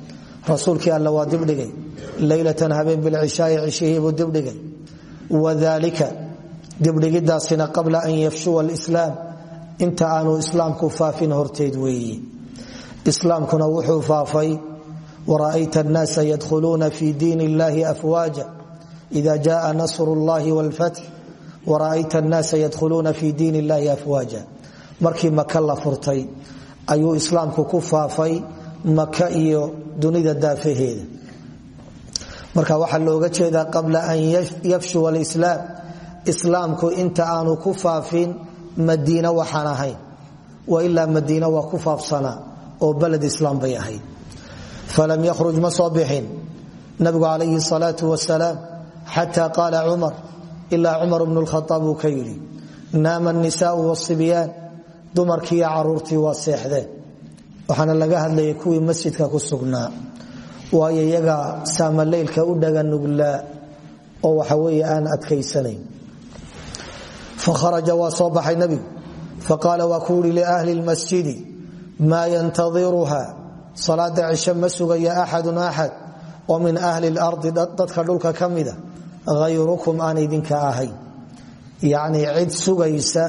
rasuulkii alla waa dibdhigay leylatan habeen bilcishaai cishihii buu dibdhigay wadalika dibdhigidaasina qabla an yafshuwa lislaam inta aanu islaamku faafin horteed weeye islaamkuna wuxuu faafay wara'ayta annaasa yadkhuluuna fi diin illahi afwaaja. Ida jaa nasru llahi wاlfatx wara'ayta annaasa yadkhuluuna fi diin illahi afwaaja. Markii maka la furtay ayuu islaamku ku faafay maka iyo dunida daafaheeda. Marka waxaa looga jeedaa qabla an yafshuwa alislaam islaamku inta aanu ku faafin madiine waxaan ahayn wailaa madiine waa ku faafsanaa oo baled islaam bay ahayd. Falam yakhruj ma soo bixin. Nabigu calayhi salaau wasalaam xata qaala cumar ilaa cumar bnu lkhaaab uu ka yidhi naama nisaau wasibyaan dumarkiiyo caruurtii waa seexdeen waxaana laga hadlayay kuwii masjidka ku sugnaa. Waayo iyaga saamaleylka u dhaganuglaa oo waxawey aan adkaysanayn. Fakharaja waa soo baxay nabigu faqaala waa ku yidhi liahli lmasjidi maa yantadiruha? Salaada cisho ma sugaya axadun axad? Oo min ahli lardi dadka dhulka ka mida hayrukum aan idinka ahayn yacnii cid sugaysa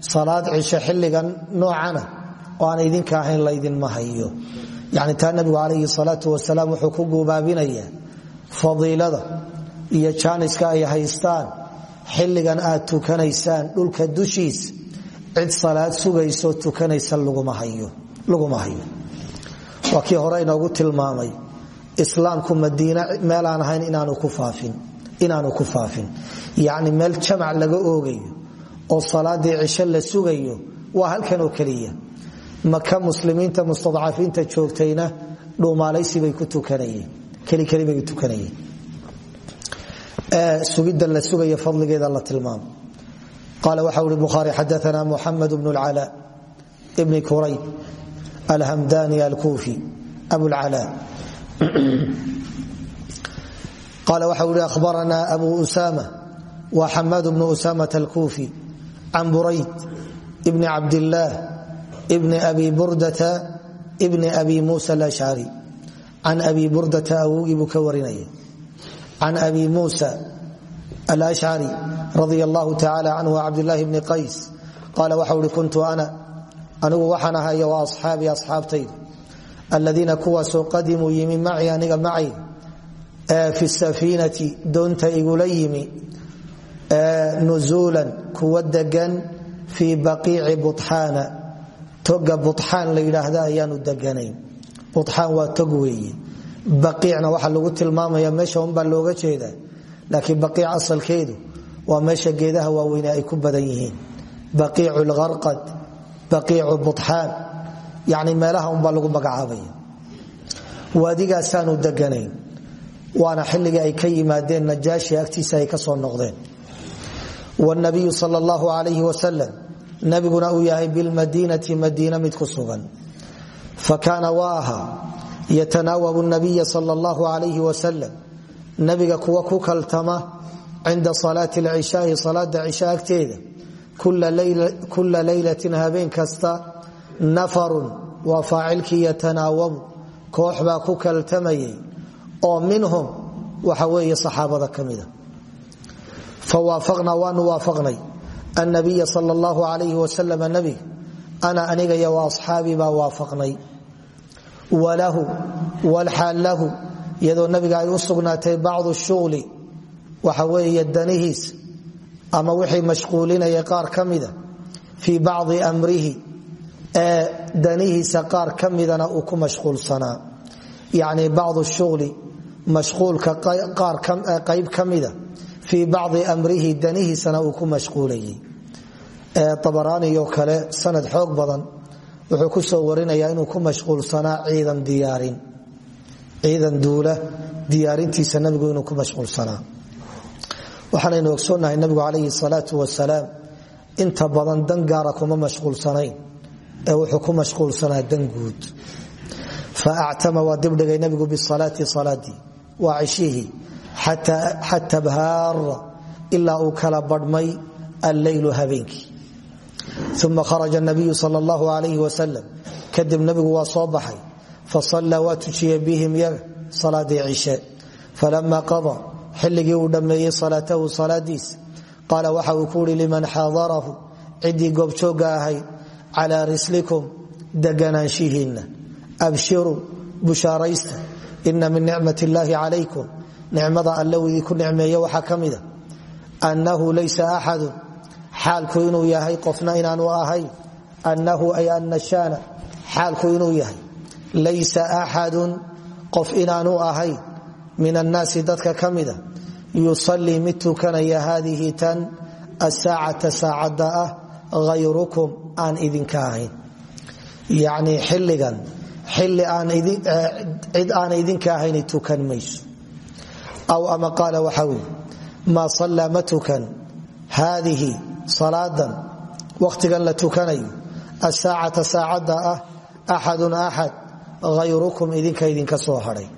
salaad cisho xilligan noocana oo aan idinka ahayn laydinma hayo. Yani taa nabigu calayhi salaatu wasalaam wuxuu ku guubaabinaya fadiilada iyo jaaniska ay haystaan. Xilligan aad tukanaysaan dhulka dushiisa cid salaad sugaysoo tukanaysa laguma hayo waa kii hore inoogu tilmaamay islaamku madiine meelaan ahayn inaanu ku faafin. Yacni meel jamac laga oogayo oo salaadii cisho la sugayo waa halkan oo keliya maka muslimiinta mustadcafiinta joogtayna dhuumaalaysibay ku tukanayeen. Kelikeli tukanayeen. Sugidda la sugaya fadligeeda la tilmaamo. Qaala waxa uri bukhaari xadaana muxamed bnu lcala bni kurayb alhamdani alkuufi abulcala qaala waxa uri ahbarana abu usama wa xamad bnu usamata alkuufi can burayd bni cabdillaah bni abi burdata bni abi musa alashcari can abi burdata awogii buu ka warinaya can abi musa alashcari radia allahu tacala canhu cabdilaahi bni qays qaala waxa uhi kuntu ana. Anigu waxaan ahaya wa asxaabii asxaabtayda aladiina kuwaasoo qadimuu yimi macii aniga macay fi safiinati doonta igula yimi nuzuulan kuwa degan fii baqiici buxaana toga buxaan la yidhaahda ayaanu deganayn. Buxaan waa tog weeye. Baqiicna waxaa lagu tilmaamaya meesha unbaa looga jeedaa. Laakiin baqiic asalkeedu waa meesha geedaha waaweyne ay ku badan yihiin. Baqiicu lharqad baqiicu buxaan yani meelaha unbaa lagu magacaabaya. Waadigaasaanu deganayn. Waana xilligii ay ka yimaadeen najaashi agtiisa ay ka soo noqdeen. Wnabiyu sal allahu alayhi wasalam nabiguna uu yahay bilmadiinati madiina mid ku sugan. Fakaana waa ahaa yatanaawabu nabiya sal allahu alayhi nabiga kuwa ku kaltama cinda salaati lcishaai salaada cisha agteeda. Kula leylatin habeen kasta nafarun waa faacilkii yatanaawabu. Koox baa ku kaltamayay. Oo minhum waxa weeye saxaabada ka mida fawaafaqnaa waanu waafaqnay annabiya sal allahu alayhi wasalam nabiga ana aniga iyo wa asxaabii baa waafaqnay walahu walxaal lahu iyadoo nabiga ay u sugnaatay bacdu shughli waxa weeye danihiis ama wixii mashquulinaya qaar ka mida fii bacdi amrihi ee danihiisa qaar ka midana uu ku mashquulsanaa yacni bacdu mida fii bacdi amrihi danihiisana uu ku mashquulayay abaraaniyo kale sanad xoog badan wuxuu ku soo warinayaa inuu ku mashquulsanaa ciidan duula diyaarintiisa nabigu inuu ku mashquulsanaa. Waxaanaynu ogsoonnahay nabigu calayhi salaatu wasalaam inta badan dan gaara kuma mashquulsanayn ee wuxuu ku mashquulsanaa dan guud. Fa actama waa dibdhigay nabigu bisalaati salaadii waa cishihii xata bhaara ilaa uu kala badhmay alleylu habeenkii. Uma kharaja nabiyu sal allahu alayh wasalam kadib nabigu waa soo baxay. Fasallaa waa tujiyey bihim yaga salaadii cishe falama qada xilligii uu dhammeeyey salaatahu salaadiisa qaala waxa uu ku uhi liman xaadarahu ciddii goobjoogga ahayd calaa rislikum deganaanshihiinna abshiruu bushaaraysta. Ina min nicmat illaahi nicmada alle uu idinku nicmeeye waxaa ka mida annahu laysa axadun xaalku inuu yahay qofna inaanu ahayn annahu ay annashaana xaalku inuu yahay laysa axadun qof inaanu ahayn min annaasi dadka ka mida yusallii mid tukanaya haadihi tan asaacata saacadda ah hayrukum aan idinka ahayn. Yacnii xilligan xilli cid aan idinka ahayn tukan mayso aw ama qaala waxa wii maa sallaa ma tukan haadihi salaadan wakhtigan la tukanayo asaacata saacadda ah axadun axad hayrukum idinka idinka soo hadhay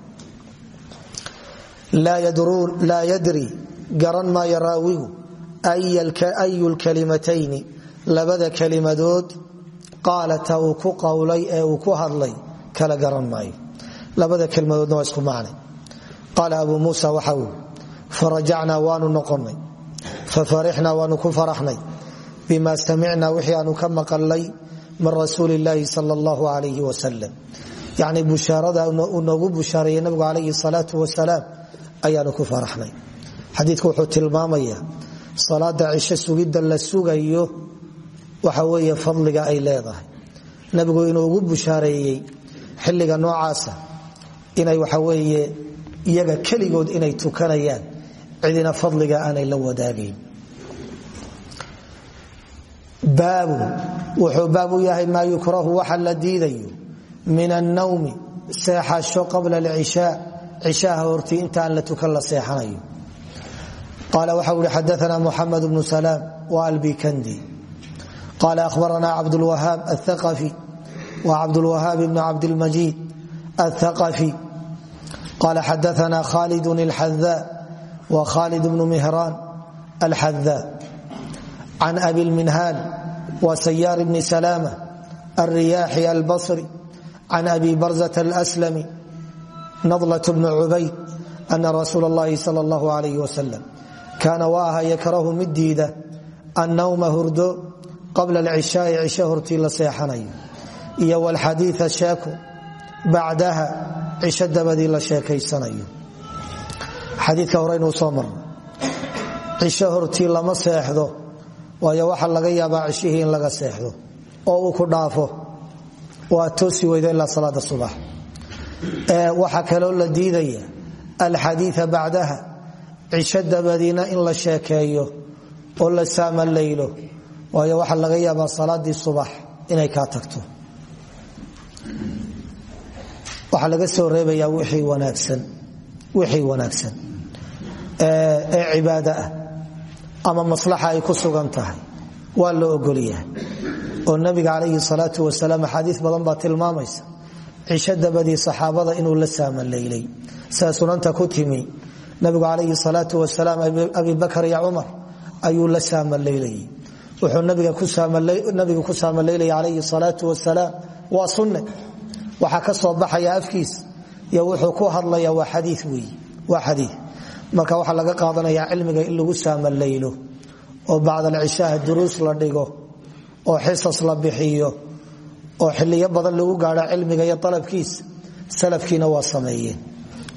laa yadri garan maayo raawigu ayu lkalimatayni labada kelimadood qaalata ku qowlay ee ku hadlay kala garan maayo labada kelmadoodna isku macnay qaala abu muusa waxa uu farajacnaa waanu noqonnay fafarixnaa waanu ku faraxnay bima samicnaa wixii aanu ka maqalnay min rasuuli illaahi sal allahu alayh wasalam yacni bushaarada uu noogu bushaareeyey nabigu calayhi salaatu wasalaam ayaanu ku faraxnay xadiidku wuxuu tilmaamayaa salaada cisho sugidda la sugayo waxa weeye fadliga ay leedahay nabigu inuu ugu bushaareeyey xilliga iyaga keligood inay tukanayaan cidina fadliga aanay la wadaagayn. Baabu wuxuu baab u yahay maa yukrahu waxa la diidayo min annawmi seexasho qabla alcishaa cishaha hortii intaan la tukan la seexanayo. Qaala waxa uhi xadaana muxamed bnu salaam wa albikandi. Qaala ahbarana cabdulwahaab athaqafi wa cabdulwahaab bn cabdilmajiid athaqafi qaala xadaana khalidun alxadaa wa khalid bnu mihraan alxadaa can abi lminhaal wa sayaar bni salaama alriyaaxi albasri can abi barzata alslami nadlat bnu cubayd ana rasuula اllahi sal اllahu alayh wasalam kaana waa aha yakrahu mid diida annawma hurdo qabla alcishaai cisho hortii la seexanayo iyo walxadiia sheeko bacdaha cisho dabadii la sheekaysanayo. Xadiika hore inuu soo marno. Cisho hortii lama seexdo waayo waxaa laga yaabaa cishihii in laga seexdo. Oo uu ku dhaafo oo aad toosi weydo ilaa salaada subax. Waxaa kaloo la diidaya alxadiia bacdaha cisho dabadiina in la sheekeeyo oo la saamalaylo waayo waxaa laga yaabaa salaadii subax inay kaa tagto waxaa laga soo reebayaa wixii wanaagsan ee cibaado ah ama maslaxa ay ku sugan tahay waa la ogolyahay oo nabiga calayhi salaatu wasalaam axaadiis badan baa tilmaamaysa. Cisho dabadii saxaabada inuu la saamalaylay sida sunanta ku timi nabigu calayhi salaatu wasalaam abi bakar iyo cumar ayuu la saamalaylayay wuxuu nabiga ku saamalaylaya calayhi salaatu wasalaam. Waa sunne waxaa ka soo baxaya afkiis iyo wuxuu ku hadlaya waa xadii wey waa xadii marka waxaa laga qaadanaya cilmiga in lagu saamalaylo oo bacdalcishaha duruus la dhigo oo xisas la bixiyo oo xiliyo badan lagu gaadho cilmiga iyo alabkiisa salafkiina waa sameeyeen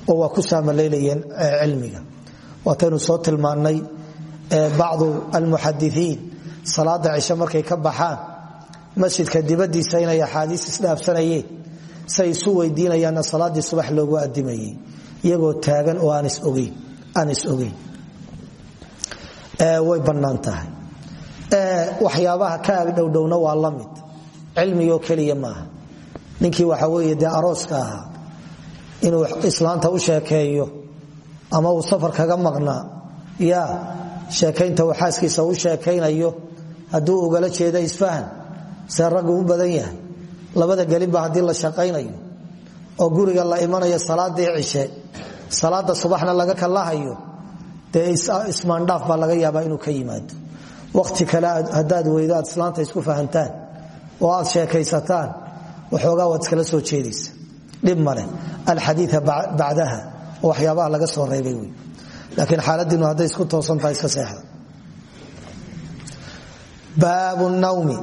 oo waa ku saamalaylayeen cilmiga. Waataynu soo tilmaannay bacdu almuxadisiin salaada cishe markay ka baxaan masjidka dibadiisa inay axaadiis isdhaafsanayeen say isu weydiinayaanna salaadii subax loogu adimayey iyagoo taagan oo aan is ogeyn way bannaan tahay. Waxyaabaha ka agdhowdhowna waa la mid. Cilmigoo keliya ninkii waxa weeye arooska inuu islaanta u sheekeeyo ama uu safar kaga maqnaa ya sheekaynta uu xaaskiisa u sheekaynayo hadduu ugala jeeda isfahan see raggu u badan yahay labada gelinba haddii la shaqaynayo oo guriga la imanayo salaadii cishe salaada subaxna laga kalahayo dee ismaandhaaf baa laga yaabaa inuu ka yimaado. Waqti kale haddaad weydo aad islaanta isku fahantaan oo aad sheekaysataan waxoogaa waad iskala soo jeedaysa. Dhib male alxadiia bacdaha oo waxyaabaha laga soo reebay wey. Laakiin xaaladiinu hadday isku toosantahay iska seexda baabu nawmi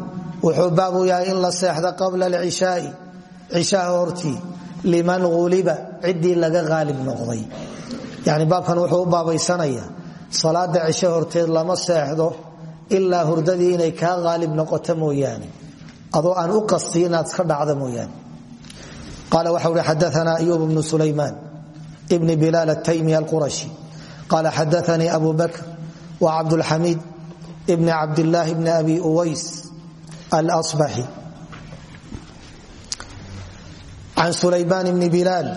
wuxuu baabu yahay in la seexda qabla alcishaai. Cishaha hortii liman uliba ciddii laga aalib noqday. Yani baabkan wuxuu u baabaysanaya salaada cishe horteed lama seexdo ilaa hurdadii inay kaa aalib noqoto mooyaane. Adoo aan u qasti inaad iska dhacda mooyaane. Qaala waxa uhi xadaana ayub bnu sulaymaan bni bilaal ataymi alqurashi. Qaala xadaanii abu bakr wa cabdulxamiid bni cabdilaahi bni abi uways can sulaymaan bni bilaal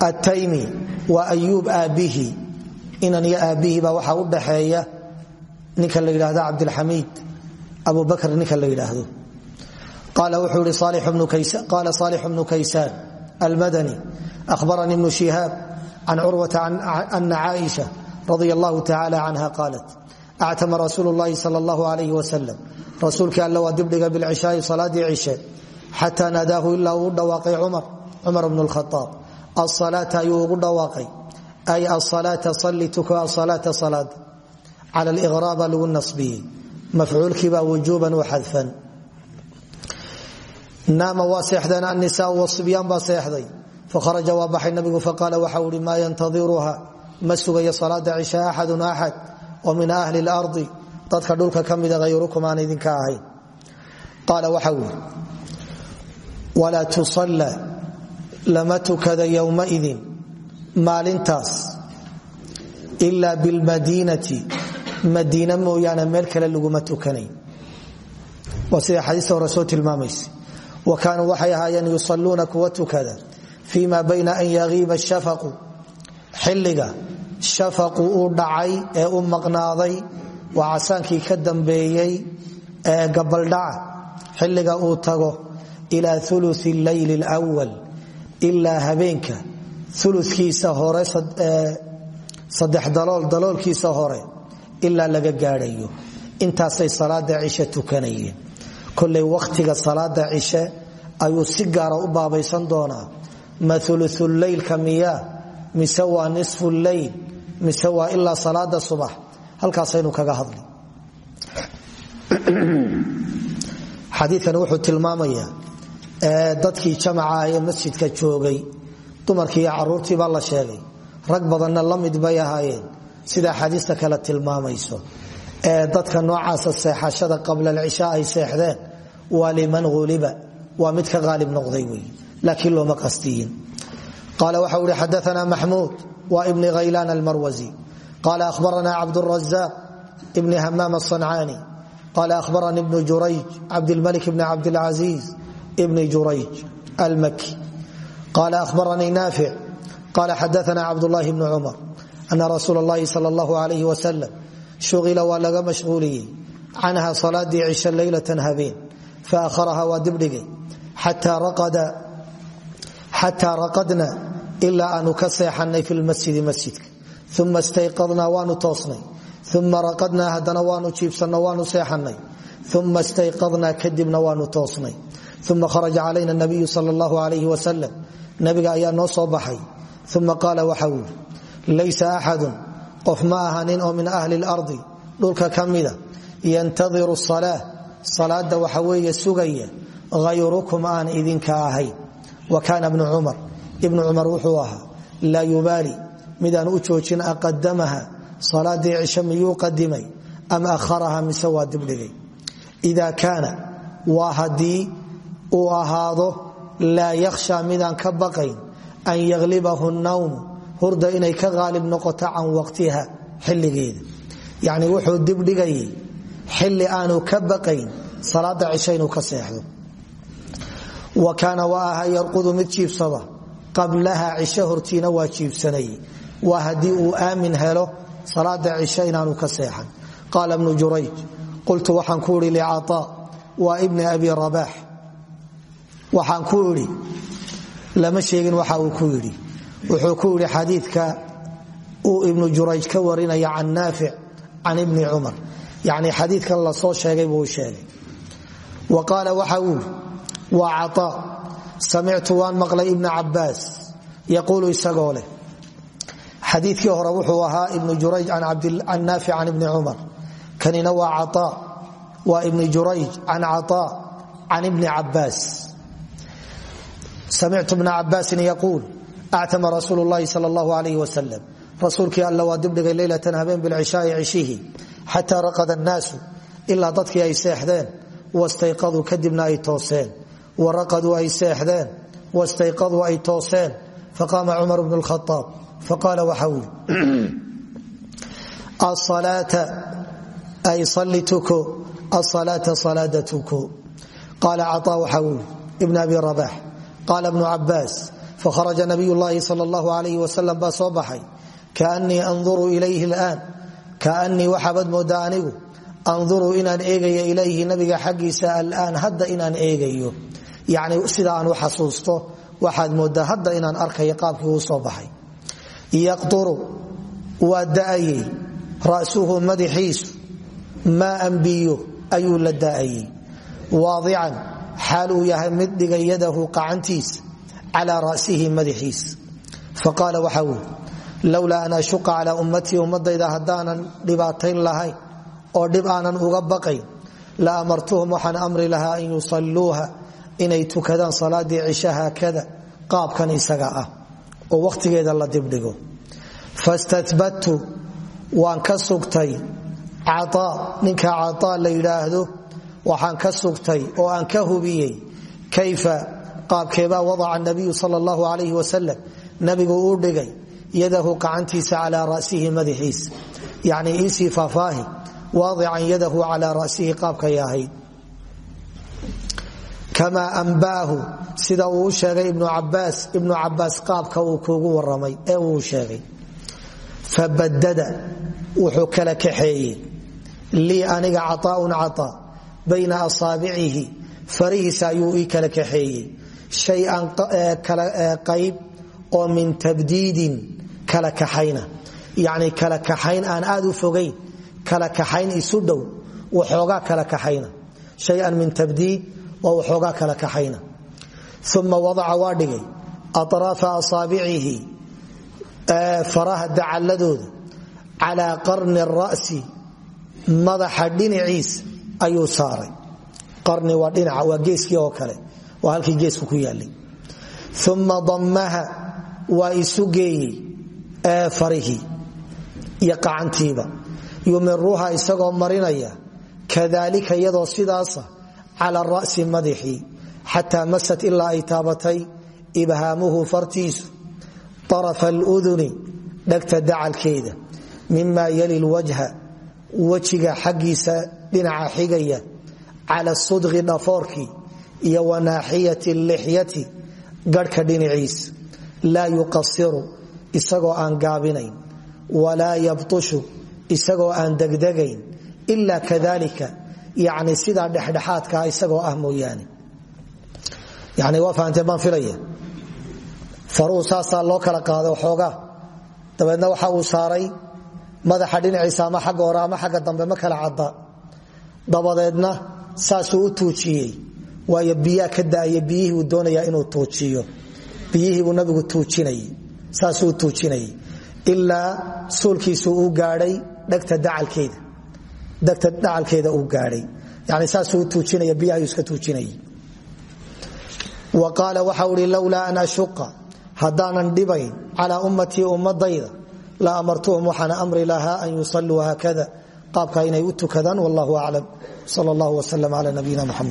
ataymi wa ayuub aabbihi inan iyo aabbihi baa waxaa u dhaxeeya ninka la yidhaahdo cabdilxamiid abu bakr ninka la yidhaahdo qaala wuxuu ihi qaala saalix bnu kaysaan almadani ahbaranii bnu shihaab can curwata ana caaisha radia allahu tacala canha qaalat actama rasuulu llahi sal allahu alayh wasalam rasuulkii alle waa dibdhiga bilcishaai salaadii cishe xataa naadaahu ilaa uu dhawaaqay cumar cumar bnu lkhaaab asalaata ayuu ugu dhawaaqay. Ay asalaata salli tuko asalaata salaada cala liqraaba lagu nasbiyey. Mafcuulkiibaa wujuuban u xadfan naama waa seexdeen annisaau wasibyaan baa seexday. Fakharaja waa baxay nabigu faqaala waxau ihi maa yantadiruha ma sugayo salaada cisha axadun axad oo min ahli lardi dadka dhulka ka mida aan idinka ahayn. Qaala waxau ihi walaa tusalla lama tukada yowmaidin maalintaas ilaa bilmadiinati madiina mooyaane meel kale laguma tukanayn. Waa sida xadiista hore soo wa kaanuu waxay ahaayeen yusaluuna kuwa tukada fii bayna an yagiiba shafaqu. Xilliga shafaqu uu dhacay ee u maqnaaday waa casaankii ka dambeeyey ee gabaldhaca xilliga uu tago ilaa ulu leyli lwal ilaa habeenka ulukiisa hore saddex dalool daloolkiisa hore ilaa laga gaadhayo. Intaasay salaada cishe tukanayeen. Koley wakhtiga salaada cishe ayuu si gaara u baabaysan doonaa. Ma ululeylka miyaa? Mise waa nisfu leyl mise waa ilaa salaada subax halkaasaynu kaga hadli. Xadiikan wuxuu tilmaamayaa dadkii jamaca masjidka joogay dumarkii caruurtii baa la sheegay rag badanna la mid bay ahaayeen. Sida axaadiista kale tilmaamayso ee dadka noocaasa seexashada qabla alcishaa ay seexdeen waa liman uliba waa mid ka qaalib noqday wey laakiin looma qasdiyin qaala waxa uhi xadaana maxmuud wa ibni khaylaan almarwasi qala ahbarana cabdurazaq ibni hamaam asancaani qala ahbarani ibnu jurayj cabdilmalik bni cabdilcaziiz ibni jurayj almaki qala ahbaranii naafic qala xadaana cabdulahi bni cumar ana rasuul اllahi sal اllahu alayh wasalam shuila waa laga mashquuliyey canha salaadii cisho leylatan habeen faaharaha waa dibdhigay xataa raqadna ilaa aanu ka seexanay fi lmasjidi masjidka uma stayqadnaa waanu toosnay uma raqadnaa haddana waanu jiibsanno waanu seexanay uma stayqadnaa kadibna waanu toosnay uma kharaja calayna nabiyu sal اllahu alayh wasalam nabiga ayaa noo soo baxay uma qaala waxa uu yidhi laysa axadun qof ma ahanin oo min ahli اlardi dhulka ka mida yantadiru salaa salaada waxa weeye sugaya hayrukum aan idinka ahayn wa kaana bnu cumar ibnu midaan u joojin aqadamaha salaadii cisho miyuu qadimay am aharaha mise waa dibdhigay? Ida kaana waa haddii uu ahaado laa yakhsha midaan ka baqayn an yaglibahu nawm hurda inay ka qaalib noqoto can waqtiha xilligeeda. Yacni wuxuu dibdhigayay xilli aanu ka baqayn salaada cisho inuu ka seexdo. Wa kaana waa ahaa yarqudu mid jiibsada. Qablaha cisho hortiina waa waa haddii uu aamin helo salaada cisho inaanu ka seexan. Qaala bnu jurayj qultu waxaan ku idhi licaa waa ibni abi rabaax waxaan ku idhi lama sheegin waxa uu ku yidhi wuxuu ku yidhi xadiidka uu ibnu jurayj ka warinaya can naafic can ibni cumar. Yacni xadiidkan la soo sheegay buu sheegay. Wa qaala waxa uu waa caaa samictu waan maqlay ibna cabaas yaquulu isagoo xadiikii hore wuxuu ahaa ibnu jurayj can naafic can ibni cumar. Kanina waa waa ibni jurayj can caaa can ibni cabaas samictu bna cabaasin yaquul actama rasuulu llahi sal allahu alayh wasalam rasuulkii alla waa dibdhigay leylatan habeen bilcishaai cishihi xataa raqada annaasu ilaa dadkii ay seexdeen wastayqaduu kadibna ay tooseen. Waraqaduu ay seexdeen wastayqaduu ay tooseen. Faqaama cumar bnu lkhaaab faqaala waxa uu asalaata ay salli tuko asalaata salaada tuko qaala caaa waxa uu ibn abi rabax qaala bnu cabaas fakharaja nabiy llahi sal allahu alayh wasalam baa soo baxay kaanii anduru ilayhi laan kaanii waxaabad moodaa anigu anduru inaan eegayo ilayhi nabiga xaggiisa alaan hadda inaan eegayo yani sida aan u xasuusto waxaad moodaa hadda inaan arkayo qaabkii uu soo baxay yaqduru waa da'ayey. Ra'suhu madaxiisu maaan biyo ayuu la da'ayey. Waadican xaal uu yahay mid dhigay yadahu qacantiisa calaa ra'sihi madaxiisa faqaala waxa uu lowlaa an ashuqa calaa ummatii ummadayda haddaanan dhibaatayn lahayn oo dhib aanan uga baqayn la amartuhum waxaan amri lahaa an yusalluuha inay tukadaan salaadii cisha haakada qaabkan isaga ah oo wakhtigeeda la dibdhigo. Fastatbattu waan ka sugtay. Caaa ninka caaa la yidhaahdo waxaan ka sugtay oo aan ka hubiyey kayfa qaabkeebaa wadaca nabiyu sal allahu alayh wasalam nabigu uu dhigay yadahu qacantiisa calaa rasihi madaxiisa yacni iisii faahfaahi waadican yadahu calaa rasihi qaabkay ahayd kamaa ambaahu sida uu sheegay ibnu cabaas ibnu cabaas qaabka uu kuugu waramay ee uu sheegay. Fabadada wuxuu kala kaxeeyey lii aniga caaaun caaa bayna asaabicihi farihiisa ayuu ii kala kaxeeyey shay-an qayb oo min tabdiidin kala kaxayna. Yacni kala kaxayn aan aad u fogayn kala dhow waxoogaa kala kaxayna. Min tabdiid waa waxoogaa kala kaxayna. Uma wadaca waa dhigay. Atraafa asaabicihi faraha dacaladooda. Calaa qarni ra'si madaxa dhinaciisa ayuu saaray. Qarni waa dhinaca waa geeskii oo kale. Waa halkii geesku ku yaalay. Uma dammaha waa isu geeyey farihii iyo qacantiiba. Isagoo marinaya. Kadalika iyadoo sidaasa cala ra'si madaxii xataa masat ilaa ay taabatay ibhaamuhu fartiisu arafa aluduni dhegta dacalkeeda mima yali lwajha wejiga xaggiisa dhinaca xigaya cala sudqi dhafoorkii iyo wanaaxiyati lixyati garhka dhinaciisa laa yuqasiru isagoo aan gaabinayn walaa yabtushu isagoo aan degdegayn ila kadalika yani sidaa dhexdhexaadkaa isagoo ah mooyaane. Yani waa fahamteen baan filaya faruhu loo kala qaada waxoogaa dabeedna waxa uu saaray madaxa dhinaciisa ama xagga hore ama xagga dambe ma kala cadda. Dabadeedna saasuu u tuujiyey. Waayo ka daaya biyihii uu doonayaa inuu tuujiyo. Biyihiibuu nabigu tuujinayay saasuu u tuujinayay ilaa suulkiisu uu gaadhay dhegta dacalkeeda degta dhacalkeeda uu gaadhay yani saasuu tuujinaya biyahayuu iska tuujinayay. Wa qaala waxa uhi lowlaa an ashuqa haddaanan dhibayn calaa ummatii ummadayda la amartuhum waxaana amri lahaa an yusaluu haakada. Qaabka inay u wallahu aclam. Sal allah wslm cla nabiyina mxamed